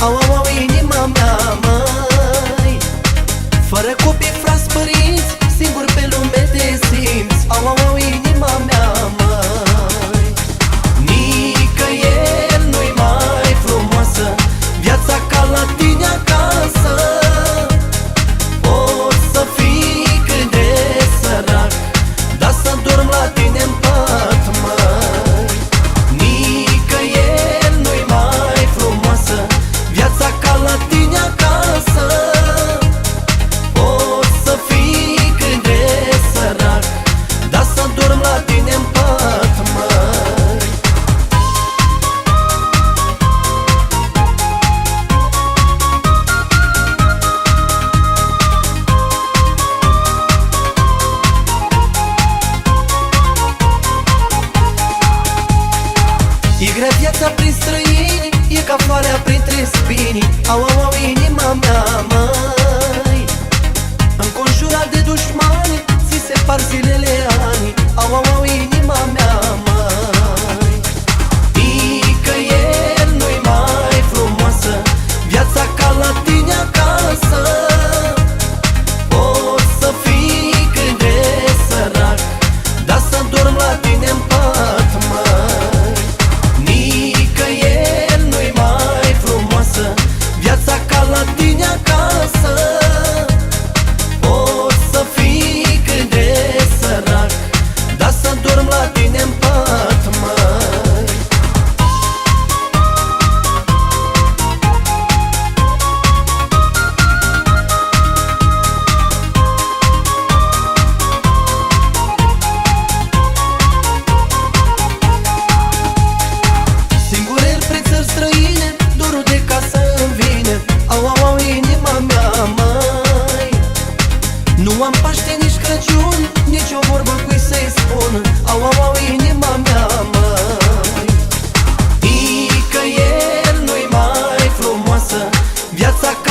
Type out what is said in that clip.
Oh, oh, oh, inimam E grea viața prin străini E ca floarea printre spini Au, au, au, inima mea, măi Înconjurat de dușman. Nu am Paște, nici Crăciun Nici o vorbă cu să-i spun. Au, au, au, inima mea, Ica el nu-i mai frumoasă. Viața ca